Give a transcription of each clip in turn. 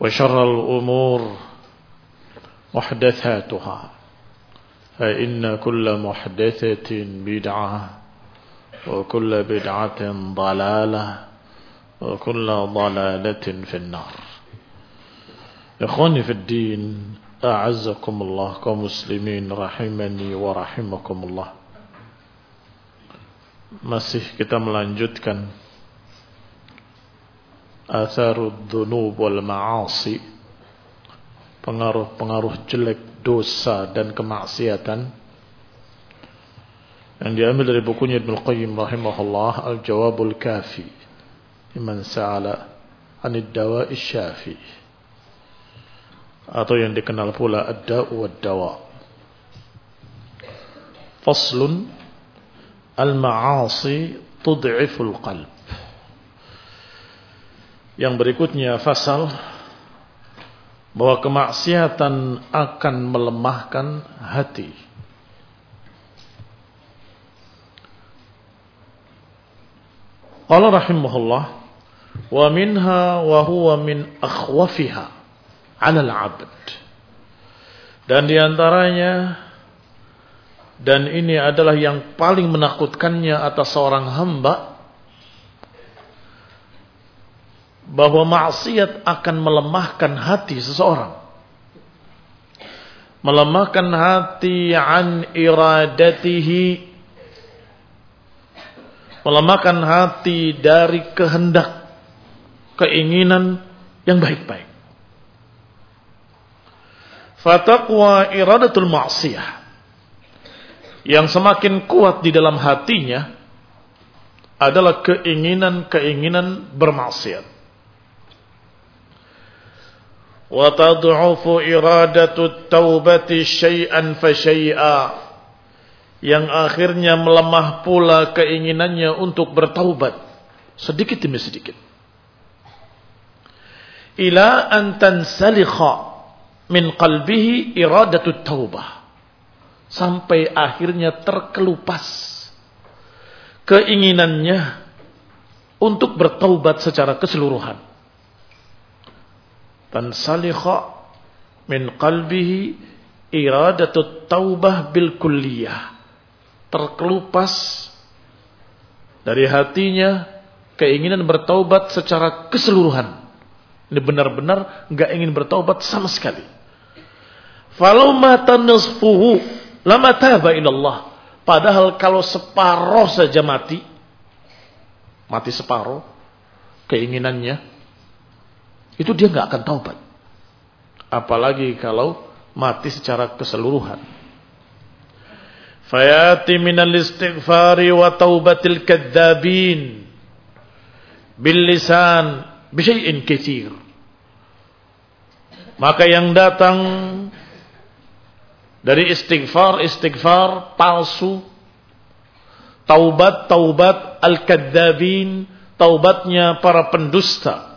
وشر الأمور محدثاتها. فإن كل محدثة بدعة وكل بدعة ضلالة وكل ضلالة في النار. إخواني في الدين أعزكم الله كمسلمين رحمني ورحمكم الله. Masih kita melanjutkan Atharud dhunub wal ma'asi. Pengaruh-pengaruh jelek dosa dan kemaksiatan. Yang diambil dari bukunya Ibn Qayyim rahimahullah Al-Jawabul Kafi. Liman sa'ala Anid dawa'i syafi Atau yang dikenal pula Ad-da'u wad-dawa Faslun Al-ma'asi tud'iful qalb. Yang berikutnya fasal bahwa kemaksiatan akan melemahkan hati. Qala rahimahullah wa minha wa huwa min akhwafiha 'ala al-'abd. Dan di antaranya dan ini adalah yang paling menakutkannya atas seorang hamba bahwa maksiat akan melemahkan hati seseorang. Melemahkan hati an iradatihi. Melemahkan hati dari kehendak keinginan yang baik-baik. Fataqwa iradatul maksiyah. Yang semakin kuat di dalam hatinya adalah keinginan-keinginan bermaksiat. Iradatu taubati syai'an fa syai'a yang akhirnya melemah pula keinginannya untuk bertaubat sedikit demi sedikit. Ila an tansalikha min qalbihi iradatu taubah sampai akhirnya terkelupas keinginannya untuk bertaubat secara keseluruhan. Tansalikha min qalbihi iradatut taubah bil kulliyah. Terkelupas dari hatinya keinginan bertaubat secara keseluruhan. Ini benar-benar nggak ingin bertaubat sama sekali. Falau mata nisfuhu lama taba ilallah. Padahal kalau separoh saja mati, mati separoh keinginannya, itu dia nggak akan taubat. Apalagi kalau mati secara keseluruhan. Fayati minal istighfari wa taubatil kadzabin bil lisan bisyai'in katsir. Maka yang datang dari istighfar-istighfar palsu, taubat-taubat al-kadzabin, taubatnya para pendusta.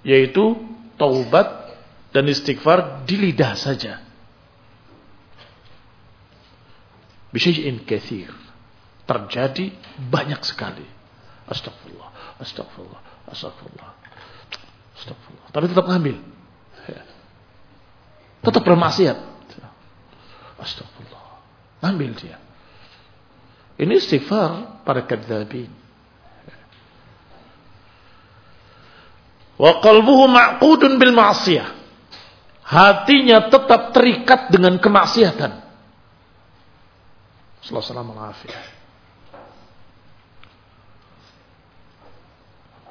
Yaitu taubat dan istighfar di lidah saja. Bisyai'in kathir. Terjadi banyak sekali. Astagfirullah, astagfirullah, astagfirullah. Astagfirullah. Tapi tetap ngambil. Tetap bermaksiat. Astagfirullah. Ngambil dia. Ini istighfar para kadzabin. Wa qalbuhu ma'qudun bil ma'siyah hatinya tetap terikat dengan kemaksiatan. Sallallahu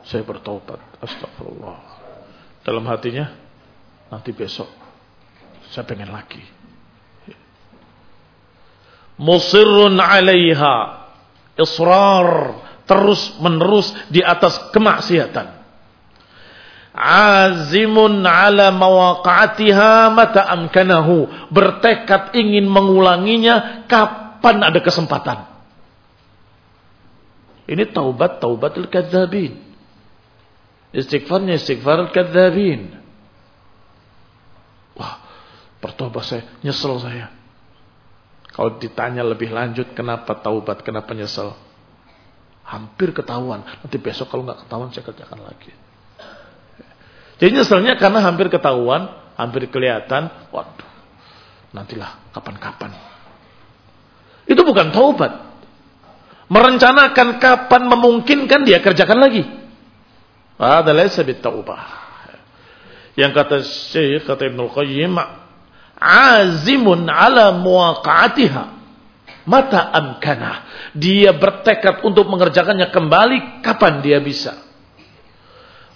Saya bertobat, astagfirullah. Dalam hatinya, nanti besok saya pengen lagi. Musirun alaiha, israr, terus menerus di atas kemaksiatan azimun ala mawaqa'atiha mata amkanahu. Bertekad ingin mengulanginya kapan ada kesempatan. Ini taubat taubatul kadzabin. Istighfarnya istighfar kadzabin. Wah bertobat saya nyesel saya. Kalau ditanya lebih lanjut kenapa taubat kenapa nyesel? Hampir ketahuan. Nanti besok kalau nggak ketahuan saya kerjakan lagi jadi nyeselnya karena hampir ketahuan, hampir kelihatan, waduh, nantilah kapan-kapan. Itu bukan taubat. Merencanakan kapan memungkinkan dia kerjakan lagi. Ada laisa taubah. Yang kata Syekh kata Ibnu Qayyim azimun ala muwaqa'atiha mata amkana. Dia bertekad untuk mengerjakannya kembali kapan dia bisa.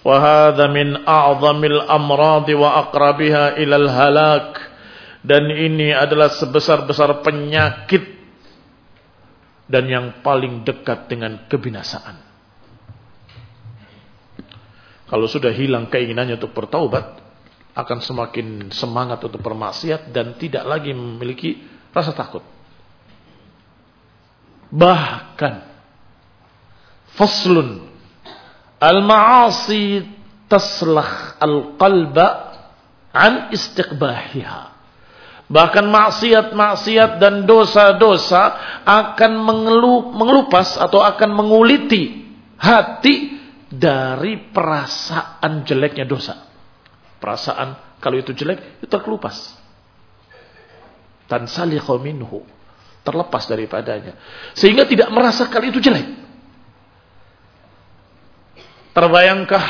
وهذا من أعظم الأمراض وأقربها إلى الهلاك dan ini adalah sebesar-besar penyakit dan yang paling dekat dengan kebinasaan. Kalau sudah hilang keinginannya untuk bertaubat, akan semakin semangat untuk bermaksiat dan tidak lagi memiliki rasa takut. Bahkan faslun Al-ma'asi taslah al-qalba an istiqbahiha. Bahkan maksiat-maksiat dan dosa-dosa akan mengelup, mengelupas atau akan menguliti hati dari perasaan jeleknya dosa. Perasaan kalau itu jelek itu terkelupas. Dan minhu. Terlepas daripadanya. Sehingga tidak merasa kali itu jelek. Terbayangkah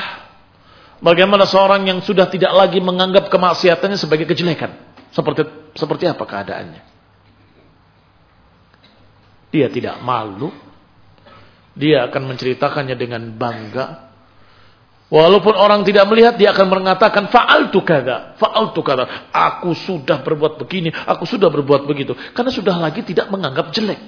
bagaimana seorang yang sudah tidak lagi menganggap kemaksiatannya sebagai kejelekan? Seperti seperti apa keadaannya? Dia tidak malu. Dia akan menceritakannya dengan bangga. Walaupun orang tidak melihat, dia akan mengatakan faal tu kada, faal tu kada. Aku sudah berbuat begini, aku sudah berbuat begitu. Karena sudah lagi tidak menganggap jelek.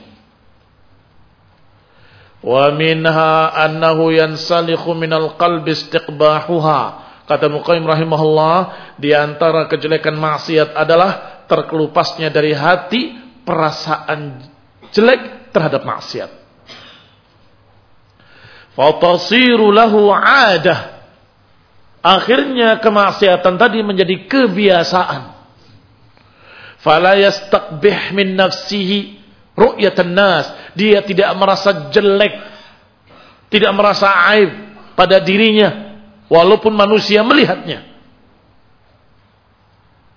Wa minha annahu yansalikhu minal qalbi istiqbahuha. Kata Muqayyim rahimahullah, di antara kejelekan maksiat adalah terkelupasnya dari hati perasaan jelek terhadap maksiat. Fatasiru lahu adah. Akhirnya kemaksiatan tadi menjadi kebiasaan. Fala yastaqbih min nafsihi ru'yatan nas. Dia tidak merasa jelek, tidak merasa aib pada dirinya walaupun manusia melihatnya.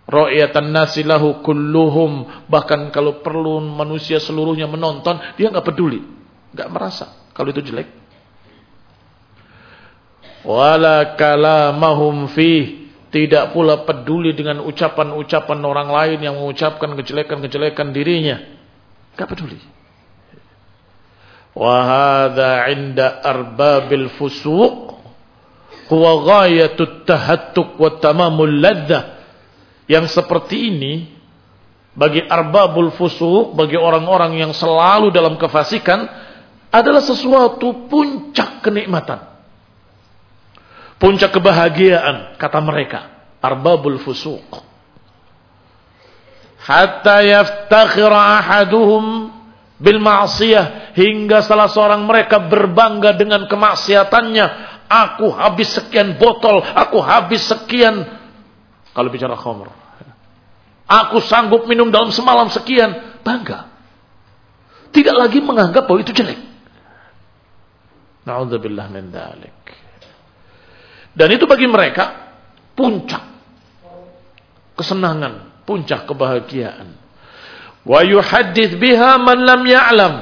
Ra'yatan nasi lahu kulluhum. Bahkan kalau perlu manusia seluruhnya menonton, dia nggak peduli. nggak merasa kalau itu jelek. Wala kalamahum fih. Tidak pula peduli dengan ucapan-ucapan orang lain yang mengucapkan kejelekan-kejelekan dirinya. Nggak peduli. Wahada inda arbabil fusuq huwa ghayatut tahattuk wa tamamul laddah yang seperti ini bagi arbabul fusuq, bagi orang-orang yang selalu dalam kefasikan adalah sesuatu puncak kenikmatan. Puncak kebahagiaan kata mereka, arbabul fusuq. Hatta yaftakhira ahaduhum bil ma'siyah hingga salah seorang mereka berbangga dengan kemaksiatannya. Aku habis sekian botol, aku habis sekian kalau bicara khamr. Aku sanggup minum dalam semalam sekian. Bangga. Tidak lagi menganggap bahwa itu jelek. Na'udzubillah min dalik. Dan itu bagi mereka puncak kesenangan, puncak kebahagiaan. Wa yuhaddits biha man lam ya'lam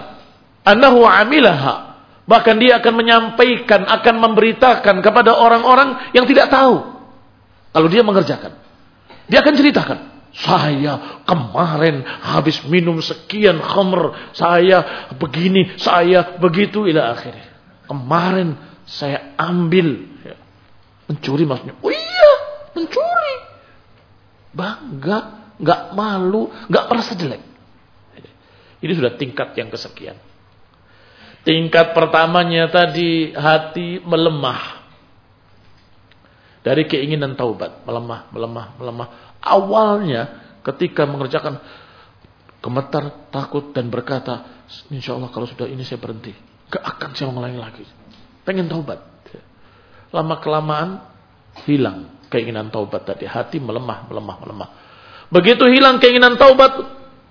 annahu 'amilaha. Bahkan dia akan menyampaikan, akan memberitakan kepada orang-orang yang tidak tahu kalau dia mengerjakan. Dia akan ceritakan. Saya kemarin habis minum sekian khamr. Saya begini, saya begitu ila akhirnya. Kemarin saya ambil. Ya. Mencuri maksudnya. Oh iya, mencuri. Bangga, nggak malu, nggak merasa jelek. Ini sudah tingkat yang kesekian. Tingkat pertamanya tadi hati melemah dari keinginan taubat, melemah, melemah, melemah. Awalnya ketika mengerjakan gemetar, takut dan berkata, Insya Allah kalau sudah ini saya berhenti. Gak akan saya mengulangi lagi. Pengen taubat. Lama kelamaan hilang keinginan taubat tadi. Hati melemah, melemah, melemah. Begitu hilang keinginan taubat,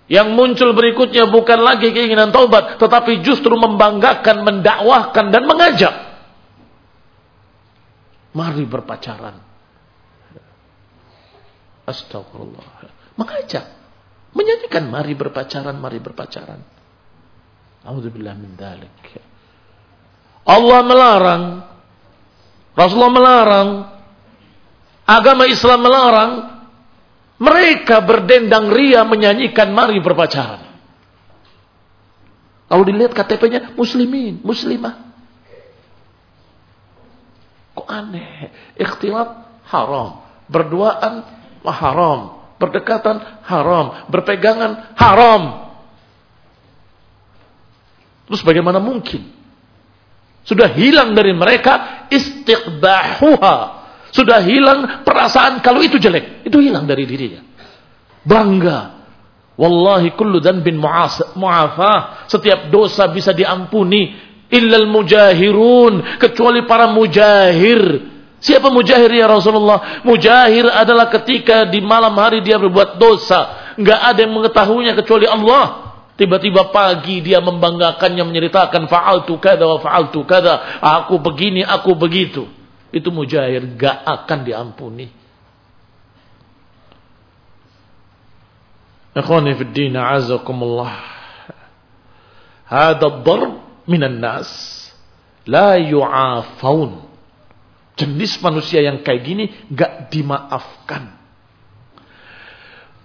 yang muncul berikutnya bukan lagi keinginan taubat, tetapi justru membanggakan, mendakwahkan dan mengajak. Mari berpacaran. Astagfirullah. Mengajak. Menyanyikan mari berpacaran, mari berpacaran. Alhamdulillah min dalik. Allah melarang. Rasulullah melarang. Agama Islam melarang. Mereka berdendang ria menyanyikan mari berpacaran. Kalau dilihat KTP-nya muslimin, muslimah. Kok aneh? Ikhtilat haram. Berduaan haram. Berdekatan haram. Berpegangan haram. Terus bagaimana mungkin? Sudah hilang dari mereka istiqbahuha. Sudah hilang perasaan kalau itu jelek. Itu hilang dari dirinya. Bangga. Wallahi kullu bin mu'afah. Setiap dosa bisa diampuni illal mujahirun kecuali para mujahir siapa mujahir ya Rasulullah mujahir adalah ketika di malam hari dia berbuat dosa nggak ada yang mengetahuinya kecuali Allah tiba-tiba pagi dia membanggakannya menceritakan fa'altu kada wa fa'altu kada aku begini aku begitu itu mujahir gak akan diampuni Ikhwani fi din azakumullah. Hada darb minan nas la yu'afaun. Jenis manusia yang kayak gini gak dimaafkan.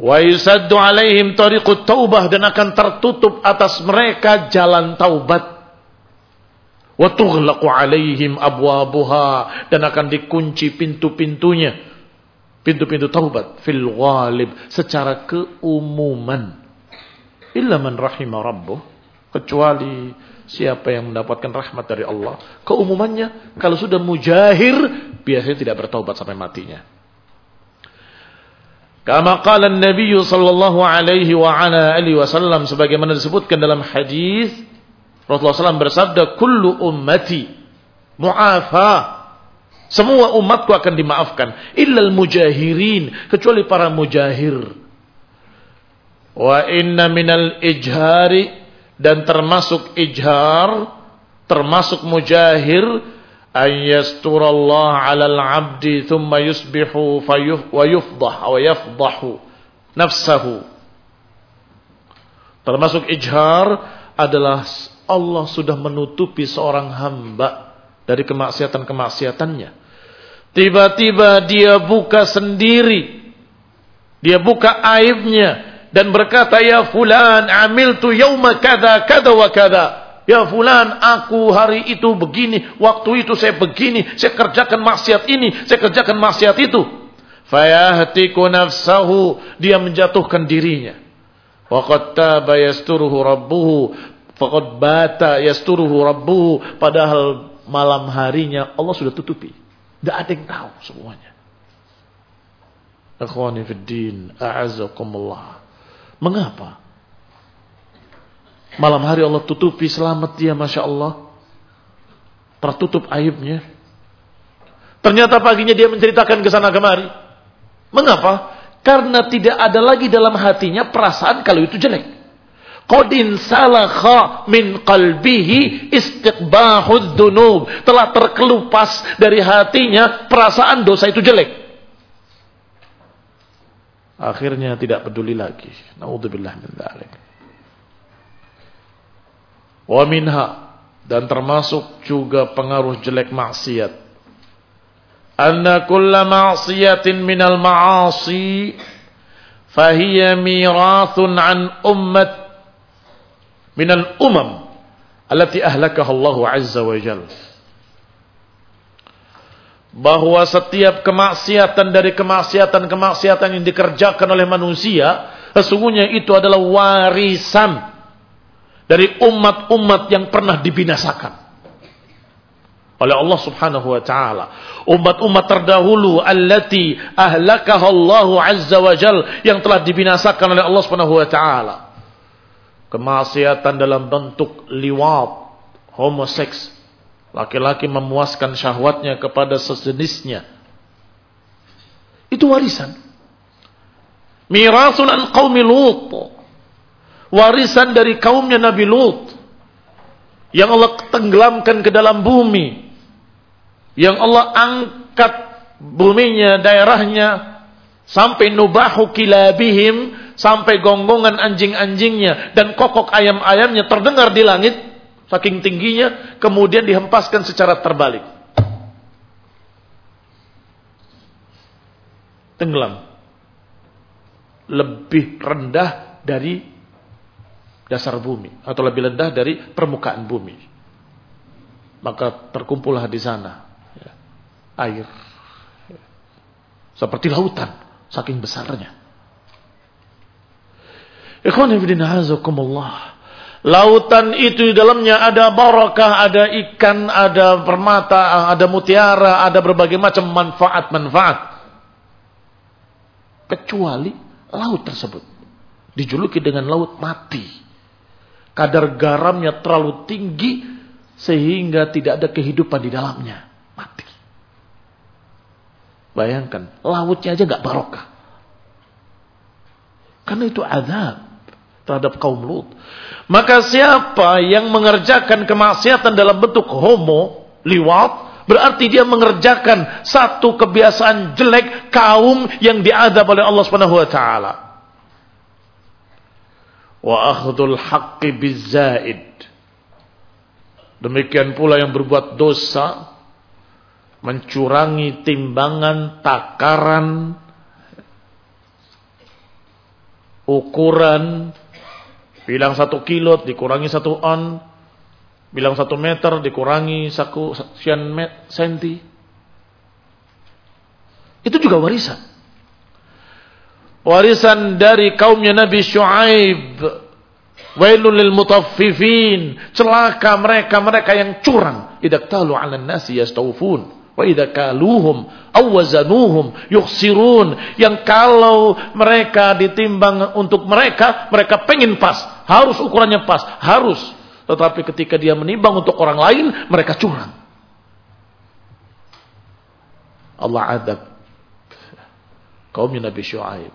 Wa yusaddu alaihim tariqut taubah dan akan tertutup atas mereka jalan taubat. Wa tughlaqu alaihim abwabuha dan akan dikunci pintu-pintunya. Pintu-pintu taubat fil ghalib secara keumuman. Illa man rahimah rabbuh kecuali Siapa yang mendapatkan rahmat dari Allah. Keumumannya, kalau sudah mujahir, biasanya tidak bertaubat sampai matinya. Kama qala Nabi sallallahu alaihi wa ala alihi wasallam sebagaimana disebutkan dalam hadis Rasulullah SAW bersabda kullu ummati mu'afa. Semua umatku akan dimaafkan. Illal mujahirin kecuali para mujahir. Wa inna minal ijhari dan termasuk ijhar, termasuk mujahir an yasturallah 'alal 'abdi thumma yusbihu wa yufdah wa yafdahu nafsahu. Termasuk ijhar adalah Allah sudah menutupi seorang hamba dari kemaksiatan-kemaksiatannya. Tiba-tiba dia buka sendiri. Dia buka aibnya dan berkata, "Ya fulan, amiltu yauma kada kada wa kada." Ya fulan, aku hari itu begini, waktu itu saya begini, saya kerjakan maksiat ini, saya kerjakan maksiat itu. Fayahtiku nafsahu, dia menjatuhkan dirinya. Waqad taba yasturuhu rabbuhu, faqad bata yasturuhu rabbuhu, padahal malam harinya Allah sudah tutupi. Tidak ada yang tahu semuanya. Akhwani fid din, a'azakumullah. Mengapa? Malam hari Allah tutupi selamat dia Masya Allah. Tertutup aibnya. Ternyata paginya dia menceritakan ke sana kemari. Mengapa? Karena tidak ada lagi dalam hatinya perasaan kalau itu jelek. Qadin salakha min qalbihi istiqbahud dunub. Telah terkelupas dari hatinya perasaan dosa itu jelek. Akhirnya tidak peduli lagi. Naudzubillah min dzalik. Wa minha dan termasuk juga pengaruh jelek maksiat. Anna kulla ma'siyatin minal ma'asi fahiya mirathun an ummat minal umam allati ahlakaha Allah azza wa bahwa setiap kemaksiatan dari kemaksiatan-kemaksiatan yang dikerjakan oleh manusia sesungguhnya itu adalah warisan dari umat-umat yang pernah dibinasakan oleh Allah Subhanahu wa taala. Umat-umat terdahulu allati ahlakaha Allah azza wa jal yang telah dibinasakan oleh Allah Subhanahu wa taala. Kemaksiatan dalam bentuk liwat, homoseks, Laki-laki memuaskan syahwatnya kepada sejenisnya. Itu warisan. Mirasun an qaumi Lut. Warisan dari kaumnya Nabi Lut. Yang Allah tenggelamkan ke dalam bumi. Yang Allah angkat buminya, daerahnya. Sampai nubahu kilabihim. Sampai gonggongan anjing-anjingnya. Dan kokok ayam-ayamnya terdengar di langit Saking tingginya, kemudian dihempaskan secara terbalik. Tenggelam. Lebih rendah dari dasar bumi. Atau lebih rendah dari permukaan bumi. Maka terkumpullah di sana ya, air. Seperti lautan. Saking besarnya. Ikhwan ibn azakumullah. Lautan itu di dalamnya ada barakah, ada ikan, ada permata, ada mutiara, ada berbagai macam manfaat-manfaat. Kecuali laut tersebut dijuluki dengan laut mati. Kadar garamnya terlalu tinggi sehingga tidak ada kehidupan di dalamnya. Mati. Bayangkan, lautnya aja nggak barokah. Karena itu azab terhadap kaum Lut. Maka siapa yang mengerjakan kemaksiatan dalam bentuk homo, liwat, berarti dia mengerjakan satu kebiasaan jelek kaum yang diadab oleh Allah Subhanahu wa taala. Wa akhdul haqqi bizaid. Demikian pula yang berbuat dosa mencurangi timbangan, takaran, ukuran Bilang satu kilo dikurangi satu on. Bilang satu meter dikurangi satu sekian senti. Itu juga warisan. Warisan dari kaumnya Nabi Shu'aib. Wailul lil mutaffifin. Celaka mereka-mereka yang curang. Idak talu ala nasi yastawfun. Wa idza kaluhum aw wazanuhum yukhsirun. Yang kalau mereka ditimbang untuk mereka, mereka pengen pas, harus ukurannya pas, harus. Tetapi ketika dia menimbang untuk orang lain, mereka curang. Allah adab kaumnya Nabi Shu'aib.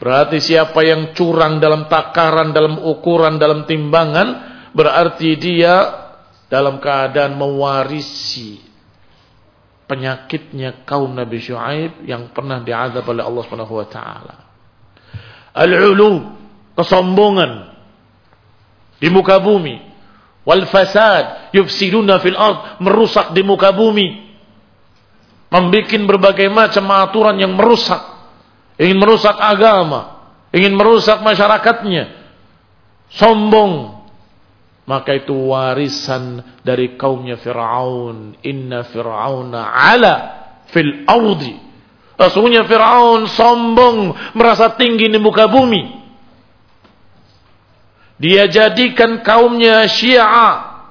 Berarti siapa yang curang dalam takaran, dalam ukuran, dalam timbangan, berarti dia dalam keadaan mewarisi penyakitnya kaum Nabi Shu'aib yang pernah diazab oleh Allah Subhanahu wa taala. Al-ulu, kesombongan di muka bumi. Wal fasad, yufsiduna fil ard, merusak di muka bumi. Membikin berbagai macam aturan yang merusak. Ingin merusak agama, ingin merusak masyarakatnya. Sombong, maka itu warisan dari kaumnya Fir'aun. Inna Fir'auna ala fil ardi. Sesungguhnya Fir'aun sombong, merasa tinggi di muka bumi. Dia jadikan kaumnya syiah.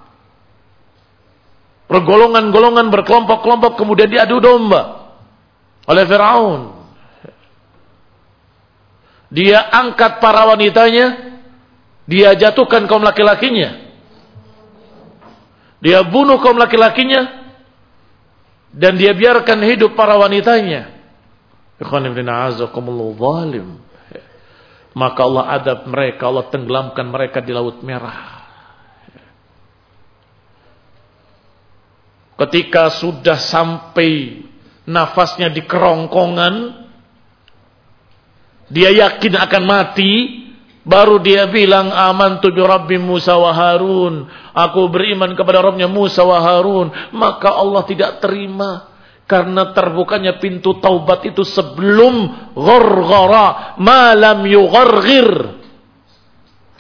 Bergolongan-golongan, berkelompok-kelompok, kemudian diadu domba. Oleh Fir'aun. Dia angkat para wanitanya, dia jatuhkan kaum laki-lakinya. Dia bunuh kaum laki-lakinya dan dia biarkan hidup para wanitanya. zalim. Maka Allah adab mereka, Allah tenggelamkan mereka di laut merah. Ketika sudah sampai nafasnya di kerongkongan, dia yakin akan mati, Baru dia bilang aman tu bi Rabbi Musa wa Harun. Aku beriman kepada Rabbnya Musa wa Harun. Maka Allah tidak terima. Karena terbukanya pintu taubat itu sebelum gharghara malam yugharghir.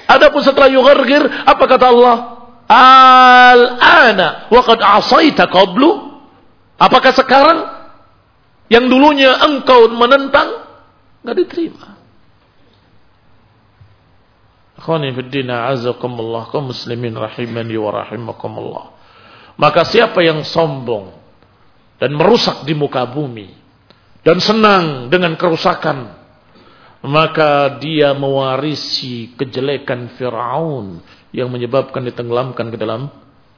Adapun setelah yugharghir, apa kata Allah? Al-ana wa qad asaita qablu. Apakah sekarang yang dulunya engkau menentang enggak diterima? Akhwani fiddina azakumullah kaum muslimin rahimani wa rahimakumullah. Maka siapa yang sombong dan merusak di muka bumi dan senang dengan kerusakan maka dia mewarisi kejelekan Firaun yang menyebabkan ditenggelamkan ke dalam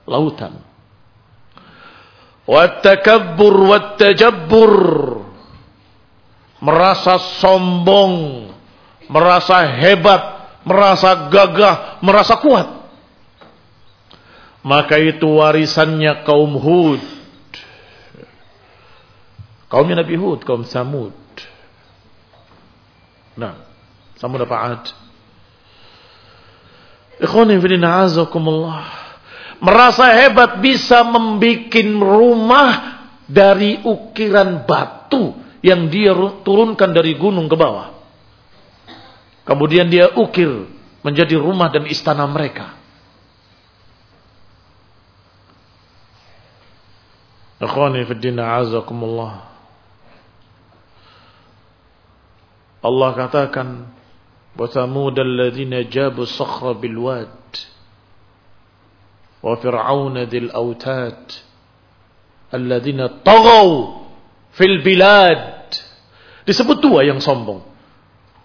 lautan. Wattakabbur wattajabbur merasa sombong, merasa hebat merasa gagah, merasa kuat. Maka itu warisannya kaum Hud. Kaumnya Nabi Hud, kaum Samud. Nah, Samud apa Ad? Ikhwani fidina azakumullah. Merasa hebat bisa membuat rumah dari ukiran batu yang dia turunkan dari gunung ke bawah. Kemudian dia ukir menjadi rumah dan istana mereka. Akhwani fi din azakumullah. Allah katakan wa thamud alladhina jabu sakhra bil wad wa fir'aun dhil autad alladhina taghaw fil bilad disebut dua yang sombong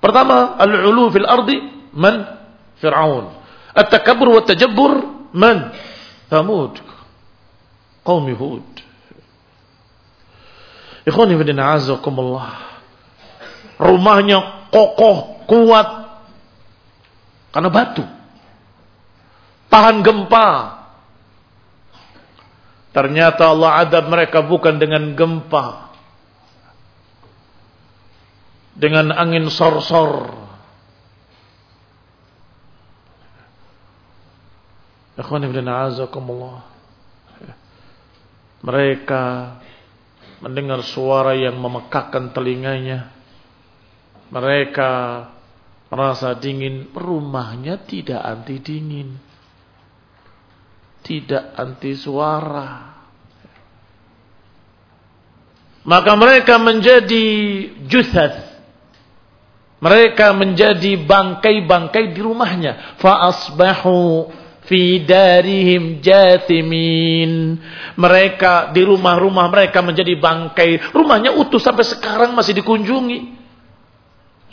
Pertama, al-ulu fil ardi man? Fir'aun. At-takabbur wa tajabbur man? Thamud. Qaumi Hud. Ikhwani fidina azakumullah. Rumahnya kokoh, kuat. Karena batu. Tahan gempa. Ternyata Allah adab mereka bukan dengan gempa dengan angin sor-sor. Mereka mendengar suara yang memekakkan telinganya. Mereka merasa dingin. Rumahnya tidak anti dingin. Tidak anti suara. Maka mereka menjadi jusad mereka menjadi bangkai-bangkai di rumahnya. Fa'asbahu fi darihim jathimin. Mereka di rumah-rumah mereka menjadi bangkai. Rumahnya utuh sampai sekarang masih dikunjungi.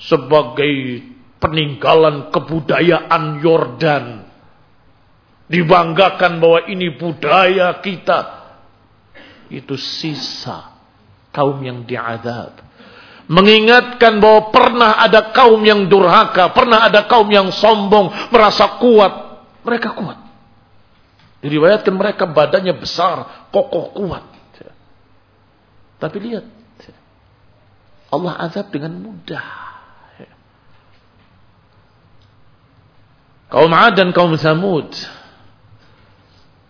Sebagai peninggalan kebudayaan Yordan. Dibanggakan bahwa ini budaya kita. Itu sisa kaum yang diadab mengingatkan bahwa pernah ada kaum yang durhaka, pernah ada kaum yang sombong, merasa kuat. Mereka kuat. Diriwayatkan mereka badannya besar, kokoh, kuat. Tapi lihat, Allah azab dengan mudah. Kaum Ad dan kaum Samud.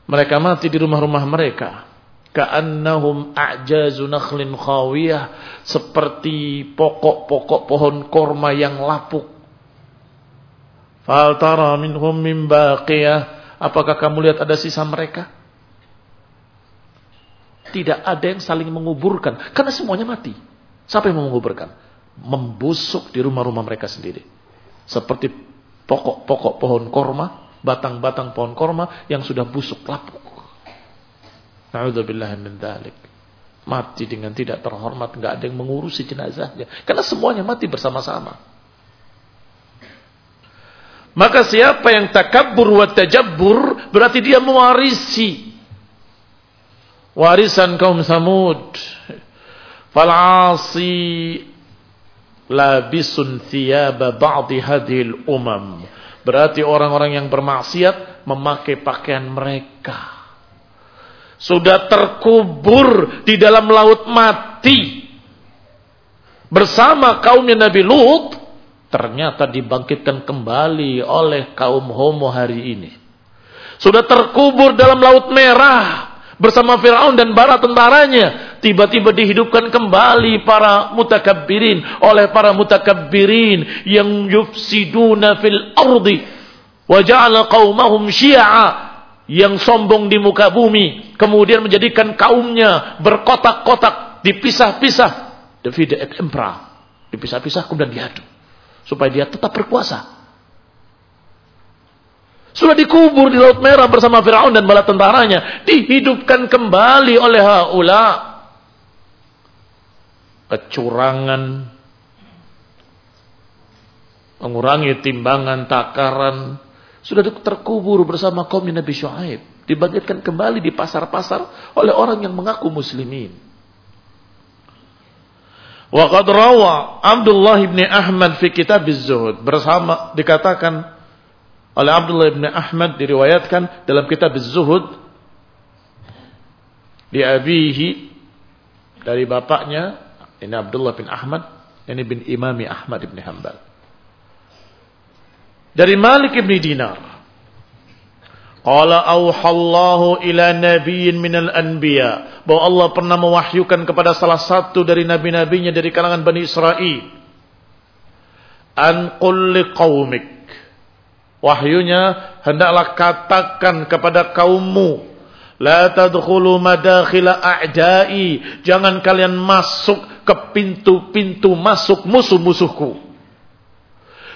Mereka mati di rumah-rumah mereka. Ka'annahum a'jazu nakhlin khawiyah. Seperti pokok-pokok pohon korma yang lapuk. Fal tara minhum min baqiyah Apakah kamu lihat ada sisa mereka? Tidak ada yang saling menguburkan. Karena semuanya mati. Siapa yang menguburkan? Membusuk di rumah-rumah mereka sendiri. Seperti pokok-pokok pohon korma, batang-batang pohon korma yang sudah busuk lapuk. Na'udzubillah min dalik. Mati dengan tidak terhormat, nggak ada yang mengurusi jenazahnya. Karena semuanya mati bersama-sama. Maka siapa yang takabur wa tajabbur berarti dia mewarisi warisan kaum Samud. Fal'asi labisun thiyaba ba'di hadhil umam. Berarti orang-orang yang bermaksiat memakai pakaian mereka. Sudah terkubur di dalam laut mati. Bersama kaumnya Nabi Lut ternyata dibangkitkan kembali oleh kaum homo hari ini. Sudah terkubur dalam laut merah bersama Firaun dan bala tentaranya, tiba-tiba dihidupkan kembali para mutakabbirin. Oleh para mutakabbirin yang yufsiduna fil ardi wa ja'ala qaumahum syi'a yang sombong di muka bumi kemudian menjadikan kaumnya berkotak-kotak dipisah-pisah. Dipisah-pisah kemudian diadu supaya dia tetap berkuasa. Sudah dikubur di Laut Merah bersama Firaun dan bala tentaranya, dihidupkan kembali oleh haula. Kecurangan, mengurangi timbangan, takaran, sudah terkubur bersama kaum Nabi Shu'aib. Dibangkitkan kembali di pasar-pasar oleh orang yang mengaku muslimin. Wa qad rawa Abdullah bin Ahmad fi kitab az-zuhud bersama dikatakan oleh Abdullah bin Ahmad diriwayatkan dalam kitab az-zuhud di abihi dari bapaknya ini Abdullah bin Ahmad ini bin Imami Ahmad bin Hanbal dari Malik bin Dinar Qala auhallahu ila nabiyyin minal anbiya. Bahwa Allah pernah mewahyukan kepada salah satu dari nabi-nabinya dari kalangan Bani Israel. An qulli qaumik. Wahyunya hendaklah katakan kepada kaummu. La tadkhulu madakhila a'da'i. Jangan kalian masuk ke pintu-pintu masuk musuh-musuhku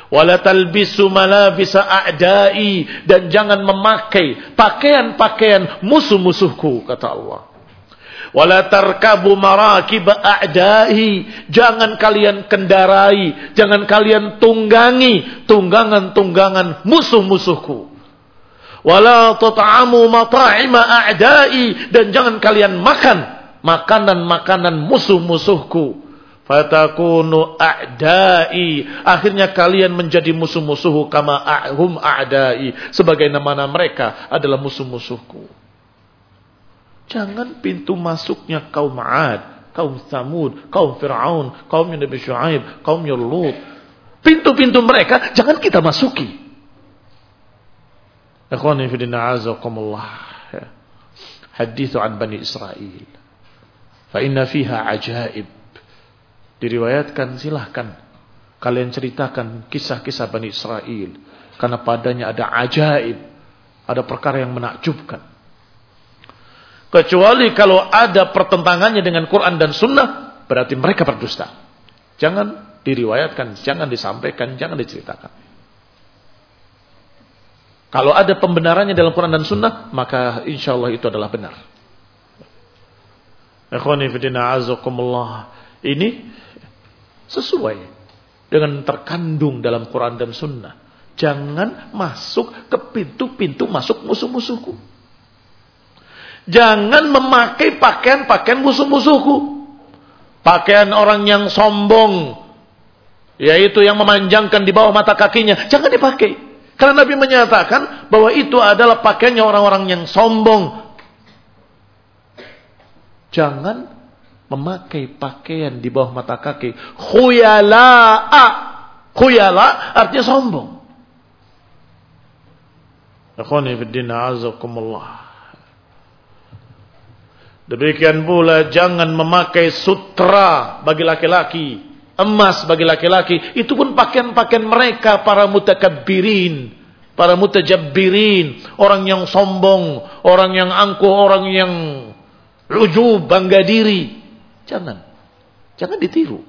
wala talbisu malabisa a'dai dan jangan memakai pakaian-pakaian musuh-musuhku kata Allah wala tarkabu marakib a'dai. Jangan kalian kendarai jangan kalian tunggangi tunggangan-tunggangan musuh-musuhku. Wala tat'amu mata'ima a'dai. Dan jangan kalian makan makanan-makanan musuh-musuhku. Fatakunu a'dai. Akhirnya kalian menjadi musuh-musuhku kama hum a'dai. Sebagai nama-nama mereka adalah musuh-musuhku jangan pintu masuknya kaum Ad kaum Samud kaum Fir'aun kaum Nabi Shu'aib kaum Lut pintu-pintu mereka jangan kita masuki Ikhwani fi din a'azakumullah hadithu an Bani Israel fa inna fiha ajaib Diriwayatkan silahkan kalian ceritakan kisah-kisah Bani Israel. Karena padanya ada ajaib. Ada perkara yang menakjubkan. Kecuali kalau ada pertentangannya dengan Quran dan Sunnah. Berarti mereka berdusta. Jangan diriwayatkan, jangan disampaikan, jangan diceritakan. Kalau ada pembenarannya dalam Quran dan Sunnah, maka insya Allah itu adalah benar. Ini Sesuai dengan terkandung dalam Quran dan Sunnah. Jangan masuk ke pintu-pintu masuk musuh-musuhku. Jangan memakai pakaian-pakaian musuh-musuhku. Pakaian orang yang sombong. Yaitu yang memanjangkan di bawah mata kakinya. Jangan dipakai. Karena Nabi menyatakan bahwa itu adalah pakaiannya orang-orang yang sombong. Jangan memakai pakaian di bawah mata kaki. Khuyala'a. Khuyala artinya sombong. Akhwani fiddin azakumullah. Demikian pula jangan memakai sutra bagi laki-laki, emas bagi laki-laki. Itu pun pakaian-pakaian mereka para mutakabbirin, para mutajabbirin, orang yang sombong, orang yang angkuh, orang yang ujub, bangga diri. Jangan. Jangan ditiru.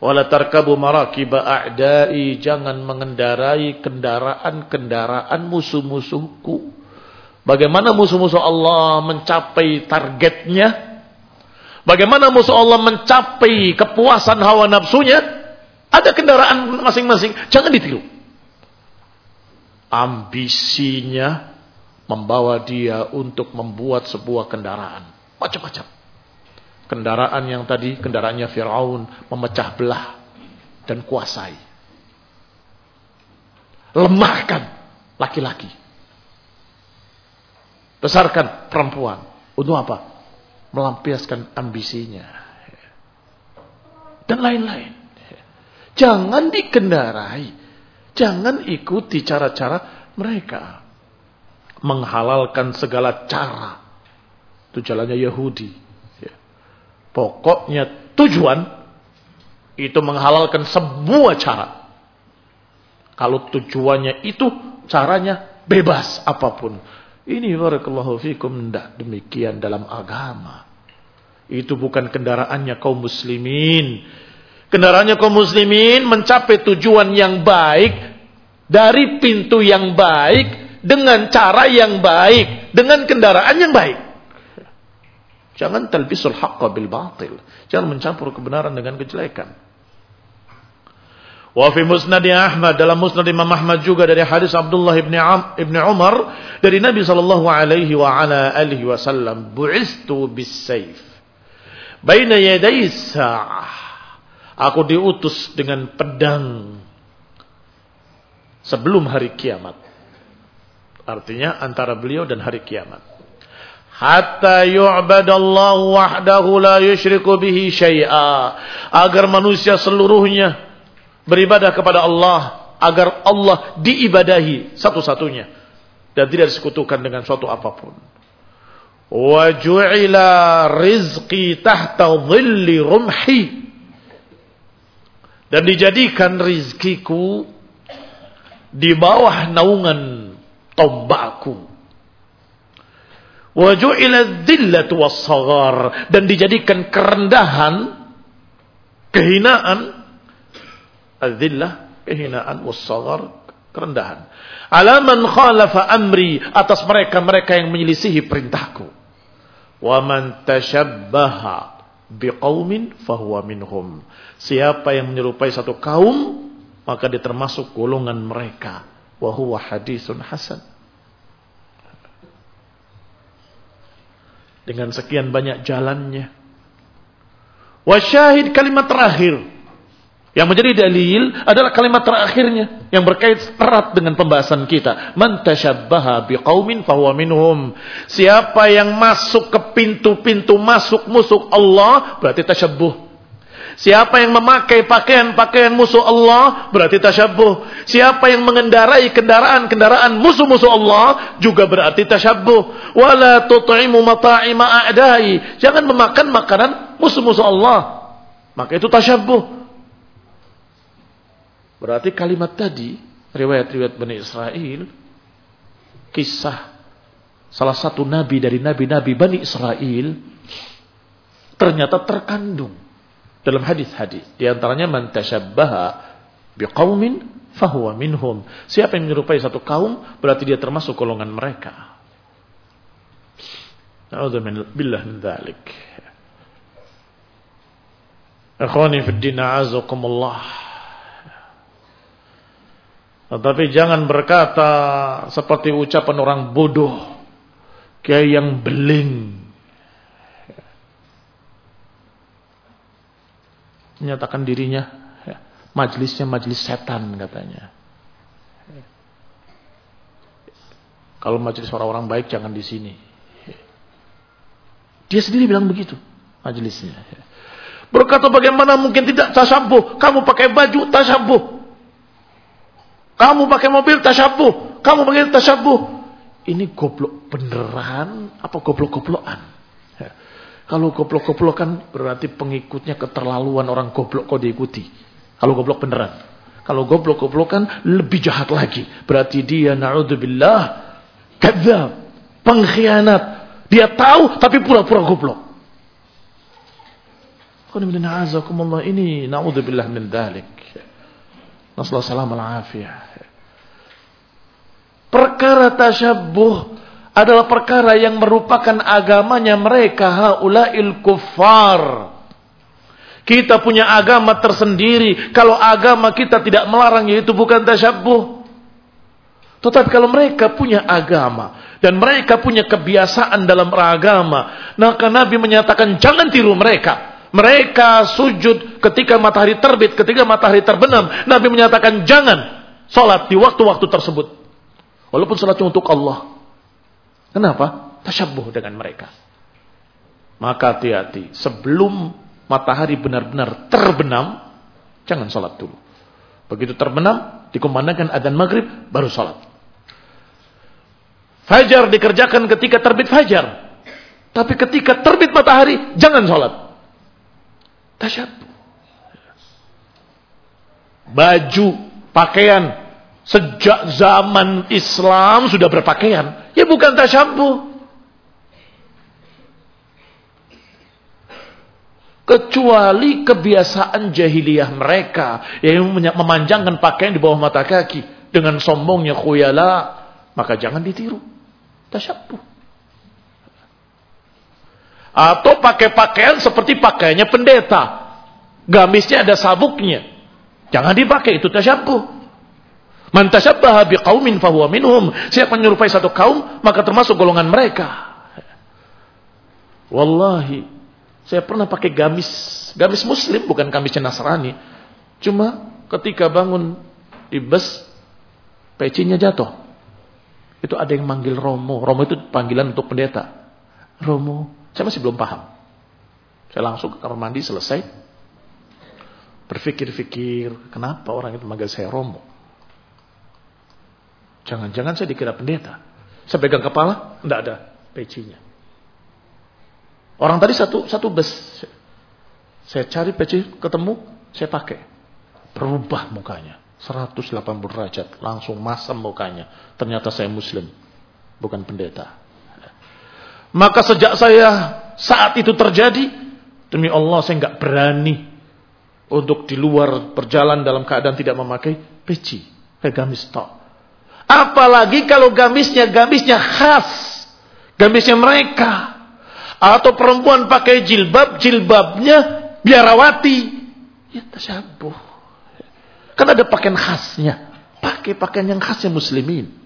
Wala tarkabu marakiba a'dai. Jangan mengendarai kendaraan-kendaraan musuh-musuhku. Bagaimana musuh-musuh Allah mencapai targetnya? Bagaimana musuh Allah mencapai kepuasan hawa nafsunya? Ada kendaraan masing-masing, jangan ditiru. Ambisinya membawa dia untuk membuat sebuah kendaraan. Macam-macam. Kendaraan yang tadi, kendaraannya Fir'aun memecah belah dan kuasai. Lemahkan laki-laki Besarkan perempuan. Untuk apa? Melampiaskan ambisinya. Dan lain-lain. Jangan dikendarai. Jangan ikuti cara-cara mereka. Menghalalkan segala cara. Itu jalannya Yahudi. Pokoknya tujuan itu menghalalkan semua cara. Kalau tujuannya itu caranya bebas apa pun. Ini barakallahu fikum tidak demikian dalam agama. Itu bukan kendaraannya kaum muslimin. Kendaraannya kaum muslimin mencapai tujuan yang baik dari pintu yang baik dengan cara yang baik dengan kendaraan yang baik. Jangan talbisul haqqa bil batil. Jangan mencampur kebenaran dengan kejelekan. Wa fi musnad Ahmad dalam musnad Imam Ahmad juga dari hadis Abdullah ibn Am, Umar dari Nabi sallallahu alaihi wa ala alihi wasallam bu'istu bis saif baina yaday sa'ah. Aku diutus dengan pedang sebelum hari kiamat. Artinya antara beliau dan hari kiamat. Hatta yu'badallahu wahdahu la yushriku bihi syai'a. Agar manusia seluruhnya beribadah kepada Allah agar Allah diibadahi satu-satunya dan tidak disekutukan dengan suatu apa pun. Wa ju'ila rizqi tahta dhilli rumhi dan dijadikan rizkiku di bawah naungan tombakku. Wa ju'ila dhillatu was dan dijadikan kerendahan kehinaan Adzillah, kehinaan, wassagar, kerendahan. Alaman khalafa amri atas mereka-mereka yang menyelisihi perintahku. Wa man tashabbaha biqaumin fahuwa minhum. Siapa yang menyerupai satu kaum, maka dia termasuk golongan mereka. Wa huwa hadisun hasan. Dengan sekian banyak jalannya. Wa syahid kalimat terakhir yang menjadi dalil adalah kalimat terakhirnya yang berkait erat dengan pembahasan kita. Man biqaumin fahuwa minhum. Siapa yang masuk ke pintu-pintu masuk musuh Allah berarti tasyabbuh. Siapa yang memakai pakaian-pakaian musuh Allah berarti tasyabbuh. Siapa yang mengendarai kendaraan-kendaraan musuh-musuh Allah juga berarti tasyabbuh. Wala tut'imu mata'ima a'dai. Jangan memakan makanan musuh-musuh Allah. Maka itu tasyabbuh. Berarti kalimat tadi, riwayat-riwayat Bani Israel, kisah salah satu nabi dari nabi-nabi Bani Israel, ternyata terkandung dalam hadis-hadis. Di antaranya man tashabbaha biqaumin fahuwa minhum. Siapa yang menyerupai satu kaum berarti dia termasuk golongan mereka. Min dzalik. Akhwani fid din a'azakumullah. Tetapi jangan berkata seperti ucapan orang bodoh. Kayak yang beling. Menyatakan dirinya. Ya, majlisnya majlis setan katanya. Kalau majlis orang-orang baik jangan di sini. Dia sendiri bilang begitu majlisnya. Berkata bagaimana mungkin tidak tasabuh. Kamu pakai baju tasabuh. Kamu pakai mobil tasyabuh. Kamu pakai tasyabuh. Ini goblok beneran apa goblok-goblokan? Ya. Kalau goblok-goblokan berarti pengikutnya keterlaluan orang goblok kok diikuti. Kalau goblok beneran. Kalau goblok-goblokan lebih jahat lagi. Berarti dia na'udzubillah kadzab, pengkhianat. Dia tahu tapi pura-pura goblok. Ini na'udzubillah min dhalik. Nasallahu salam al-afiyah. Perkara tasyabuh adalah perkara yang merupakan agamanya mereka haulail kuffar. Kita punya agama tersendiri. Kalau agama kita tidak melarang yaitu bukan tasyabuh. Tetapi kalau mereka punya agama dan mereka punya kebiasaan dalam beragama, maka Nabi menyatakan jangan tiru mereka. Mereka sujud ketika matahari terbit, ketika matahari terbenam. Nabi menyatakan jangan sholat di waktu-waktu tersebut. Walaupun salatnya untuk Allah. Kenapa? Tasyabuh dengan mereka. Maka hati-hati. Sebelum matahari benar-benar terbenam, jangan salat dulu. Begitu terbenam, dikumandangkan adzan maghrib, baru salat. Fajar dikerjakan ketika terbit fajar. Tapi ketika terbit matahari, jangan salat. Tasyabuh. Baju, pakaian, Sejak zaman Islam sudah berpakaian. Ya bukan tasyabuh. Kecuali kebiasaan jahiliyah mereka yang memanjangkan pakaian di bawah mata kaki dengan sombongnya khuyala, maka jangan ditiru. Tasyabuh. Atau pakai pakaian seperti pakaiannya pendeta. Gamisnya ada sabuknya. Jangan dipakai itu tasyabuh. Man tashabbaha biqaumin fahuwa minhum. Siapa menyerupai satu kaum, maka termasuk golongan mereka. Wallahi, saya pernah pakai gamis, gamis muslim bukan gamisnya Nasrani. Cuma ketika bangun di bus, pecinya jatuh. Itu ada yang manggil Romo. Romo itu panggilan untuk pendeta. Romo, saya masih belum paham. Saya langsung ke kamar mandi selesai. Berpikir-pikir, kenapa orang itu manggil saya Romo? Jangan-jangan saya dikira pendeta. Saya pegang kepala, tidak ada pecinya. Orang tadi satu satu bus. Saya cari peci, ketemu, saya pakai. Berubah mukanya. 180 derajat. Langsung masam mukanya. Ternyata saya muslim. Bukan pendeta. Maka sejak saya saat itu terjadi, demi Allah saya nggak berani untuk di luar berjalan dalam keadaan tidak memakai peci, kayak gamis tok. Apalagi kalau gamisnya gamisnya khas. Gamisnya mereka. Atau perempuan pakai jilbab, jilbabnya biarawati. Ya tasyabuh. Kan ada pakaian khasnya. Pakai pakaian yang khasnya muslimin.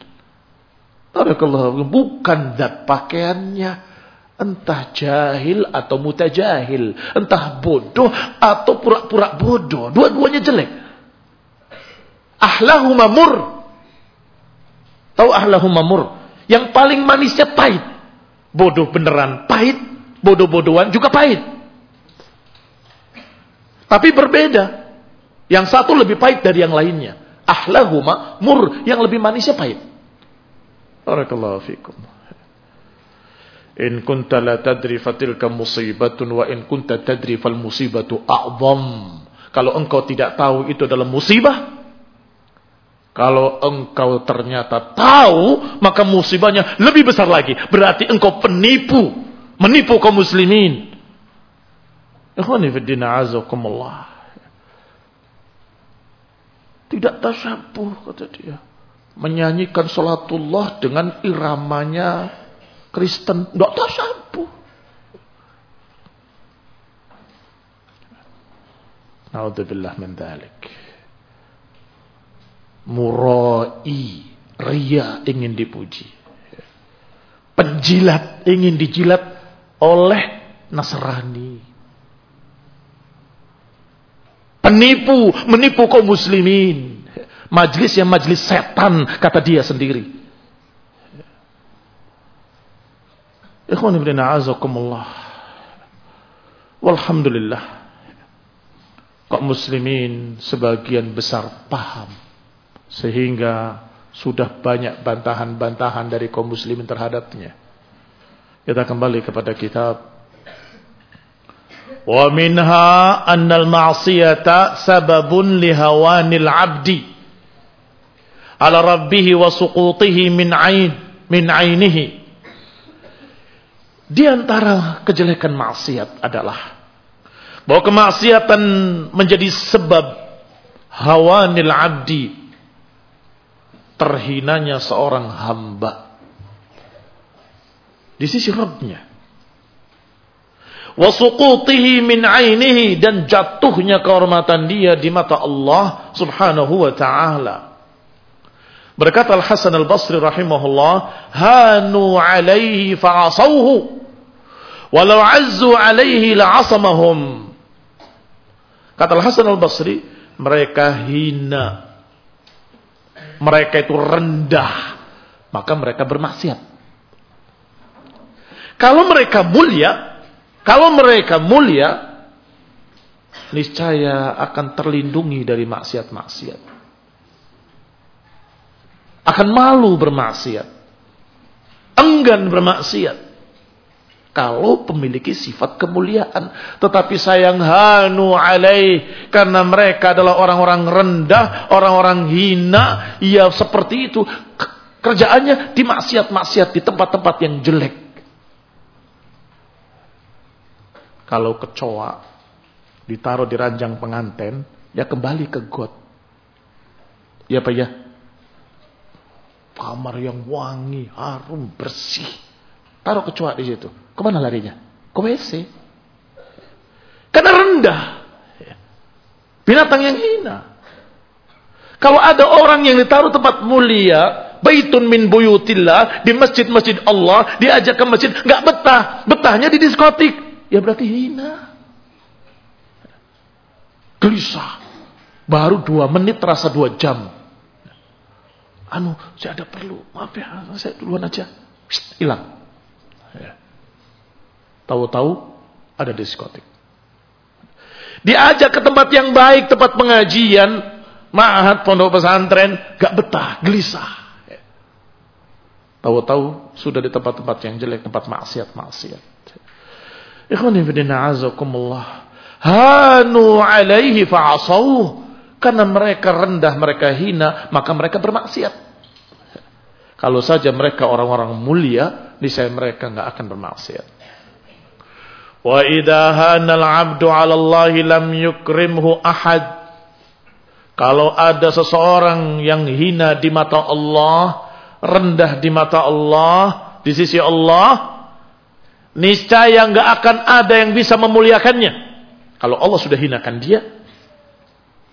Barakallahu bukan dat pakaiannya entah jahil atau mutajahil, entah bodoh atau pura-pura bodoh, dua-duanya jelek. Ahlahu mamur, Tahu ahlahum mamur. Yang paling manisnya pahit. Bodoh beneran pahit. Bodoh-bodohan juga pahit. Tapi berbeda. Yang satu lebih pahit dari yang lainnya. Ahlahuma mur. Yang lebih manisnya pahit. Barakallahu fikum. In kunta la tadri fatilka musibatun wa in kunta tadri fal musibatu a'zam. Kalau engkau tidak tahu itu adalah musibah, kalau engkau ternyata tahu, maka musibahnya lebih besar lagi. Berarti engkau penipu. Menipu kaum muslimin. Ikhwanifiddina azakumullah. Tidak tasyabuh, kata dia. Menyanyikan sholatullah dengan iramanya Kristen. Tidak tasyabuh. Naudzubillah min dhalik murai, ria ingin dipuji. Penjilat ingin dijilat oleh Nasrani. Penipu, menipu kaum muslimin. Majlis yang majlis setan, kata dia sendiri. Ikhwan ibn a'azakumullah. Walhamdulillah. Kok muslimin sebagian besar paham. Sehingga sudah banyak bantahan-bantahan dari kaum muslimin terhadapnya. Kita kembali kepada kitab. Wa minha annal ma'siyata sababun lihawanil abdi ala rabbih wa suqutihi min ain min ainihi. Di antara kejelekan maksiat adalah bahwa kemaksiatan menjadi sebab hawanil abdi terhinanya seorang hamba. Di sisi Rabbnya. Wasuqutihi min ainihi dan jatuhnya kehormatan dia di mata Allah subhanahu wa ta'ala Berkata Al-Hasan Al-Basri rahimahullah, "Hanu alaihi fa'asawhu, walau azzu alaihi la'asamahum." Kata Al-Hasan Al-Basri, mereka hina. Mereka itu rendah, maka mereka bermaksiat. Kalau mereka mulia, kalau mereka mulia, niscaya akan terlindungi dari maksiat-maksiat akan malu bermaksiat. Enggan bermaksiat. Kalau memiliki sifat kemuliaan. Tetapi sayang hanu alaih. Karena mereka adalah orang-orang rendah. Orang-orang hina. Ya seperti itu. Kerjaannya di maksiat-maksiat. Di tempat-tempat yang jelek. Kalau kecoa. Ditaruh di ranjang pengantin. Ya kembali ke got. Ya Pak ya kamar yang wangi, harum, bersih. Taruh kecoa di situ. Ke mana larinya? Ke WC. Karena rendah. Binatang yang hina. Kalau ada orang yang ditaruh tempat mulia, baitun min buyutillah, di masjid-masjid Allah, diajak ke masjid, nggak betah. Betahnya di diskotik. Ya berarti hina. Gelisah. Baru dua menit terasa dua jam anu saya ada perlu. Maaf ya saya duluan aja. Hilang. Ya. tahu-tahu ada diskotik. Diajak ke tempat yang baik tempat pengajian ma'had pondok pesantren gak betah gelisah. Ya. tahu-tahu sudah di tempat-tempat yang jelek tempat maksiat maksiat ikhwan fillah azakumullah hanu alaihi fa'asawuh karena mereka rendah, mereka hina, maka mereka bermaksiat. Kalau saja mereka orang-orang mulia, niscaya mereka nggak akan bermaksiat. Wa idza hanal 'abdu 'ala Allah lam yukrimhu ahad. Kalau ada seseorang yang hina di mata Allah, rendah di mata Allah, di sisi Allah, niscaya nggak akan ada yang bisa memuliakannya. Kalau Allah sudah hinakan dia,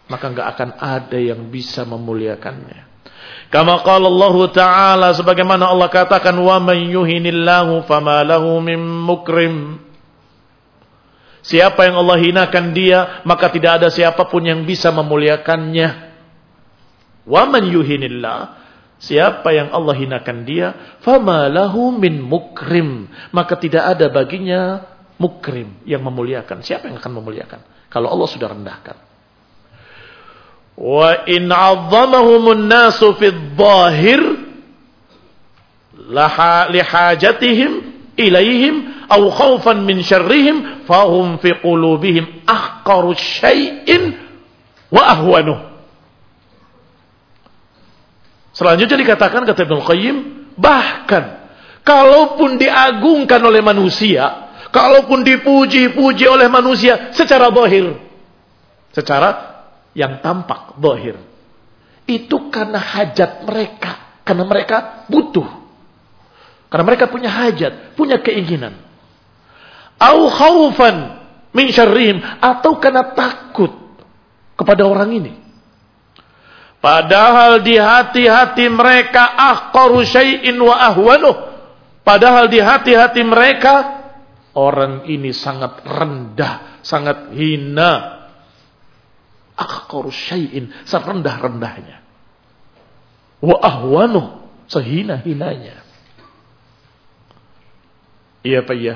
maka enggak akan ada yang bisa memuliakannya. Kama qala Allah Ta'ala sebagaimana Allah katakan wa man yuhinillahu fama lahu min mukrim. Siapa yang Allah hinakan dia, maka tidak ada siapa pun yang bisa memuliakannya. Wa man yuhinillah Siapa yang Allah hinakan dia, fama lahu min mukrim, maka tidak ada baginya mukrim yang memuliakan. Siapa yang akan memuliakan? Kalau Allah sudah rendahkan. Wa in 'azzamuhumun nasu fi dhahir lihajatihim ilaihim aw khaufan min syarrihim fahum fi qulubihim ahqaru syai'in wa. Selanjutnya dikatakan kata Ibnu Qayyim, bahkan kalaupun diagungkan oleh manusia, kalaupun dipuji-puji oleh manusia secara zahir, secara yang tampak dohir. Itu karena hajat mereka. Karena mereka butuh. Karena mereka punya hajat, punya keinginan. Au khaufan min syarrihim. Atau karena takut kepada orang ini. Padahal di hati-hati mereka ahqaru syai'in wa ahwanuh. Padahal di hati-hati mereka orang ini sangat rendah, sangat hina, akhqaru syai'in serendah-rendahnya wa ahwanu sehina-hinanya Iya Pak iya.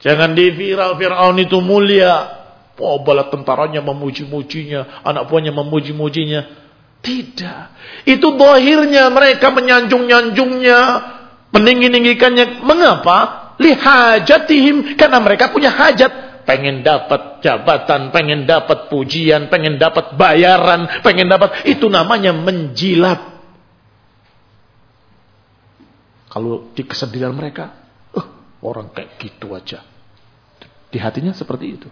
Jangan di viral Fir'aun itu mulia. Oh bala tentaranya memuji-mujinya. Anak buahnya memuji-mujinya. Tidak. Itu dohirnya mereka menyanjung-nyanjungnya. Meninggi-ninggikannya. Mengapa? Lihajatihim. Karena mereka punya hajat. Pengen dapat jabatan, pengen dapat pujian, pengen dapat bayaran, pengen dapat. Itu namanya menjilat. Kalau di kesedihan mereka, uh, orang kayak gitu aja. Di hatinya seperti itu.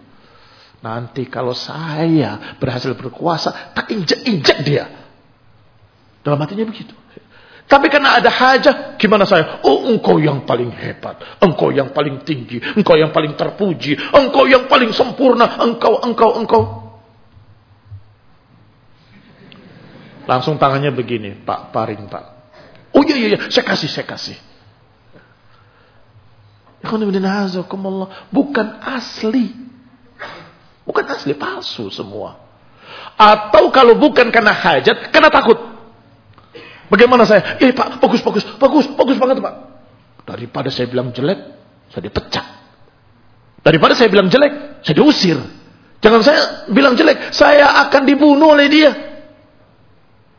Nanti kalau saya berhasil berkuasa, tak injek-injek dia. Dalam hatinya begitu. Tapi karena ada hajat, gimana saya? Oh, engkau yang paling hebat. Engkau yang paling tinggi. Engkau yang paling terpuji. Engkau yang paling sempurna. Engkau, engkau, engkau. Langsung tangannya begini, Pak Paring, Pak. Oh iya, iya, iya. saya kasih, saya kasih. Bukan asli. Bukan asli, palsu semua. Atau kalau bukan karena hajat, karena takut. Bagaimana saya? Eh pak, bagus, bagus, bagus, bagus banget pak. Daripada saya bilang jelek, saya dipecat. Daripada saya bilang jelek, saya diusir. Jangan saya bilang jelek, saya akan dibunuh oleh dia.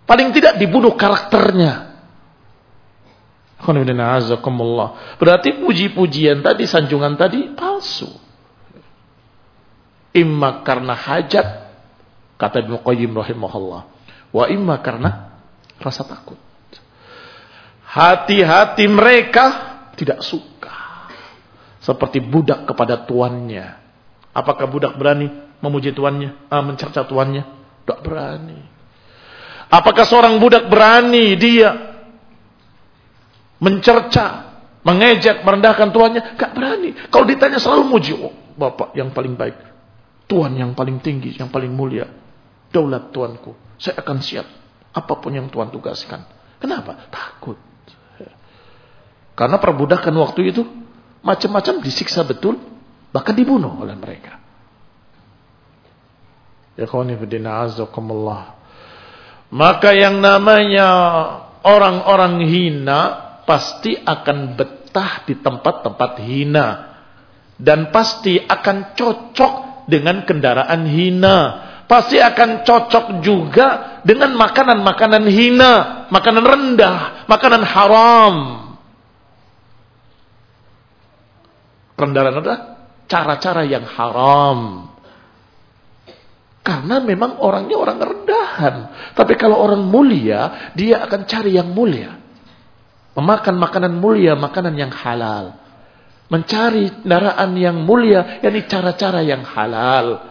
Paling tidak dibunuh karakternya. Berarti puji-pujian tadi, sanjungan tadi palsu. Imma karena hajat, kata Ibnu Qayyim rahimahullah. Wa imma karena rasa takut. Hati-hati mereka tidak suka. Seperti budak kepada tuannya. Apakah budak berani memuji tuannya, ah, mencerca tuannya? Tidak berani. Apakah seorang budak berani dia mencerca, mengejek, merendahkan tuannya? Gak berani. Kalau ditanya selalu muji, oh, bapak yang paling baik. Tuhan yang paling tinggi, yang paling mulia. Daulat Tuanku. Saya akan siap. Apa pun yang Tuhan tugaskan. Kenapa? Takut. Karena perbudakan waktu itu macam-macam disiksa betul, bahkan dibunuh oleh mereka. Maka yang namanya orang-orang hina pasti akan betah di tempat-tempat hina dan pasti akan cocok dengan kendaraan hina. Pasti akan cocok juga dengan makanan-makanan hina, makanan rendah, makanan haram. Rendahan adalah cara-cara yang haram. Karena memang orangnya orang rendahan. Tapi kalau orang mulia, dia akan cari yang mulia. Memakan makanan mulia, makanan yang halal mencari kendaraan yang mulia, yakni cara-cara yang halal.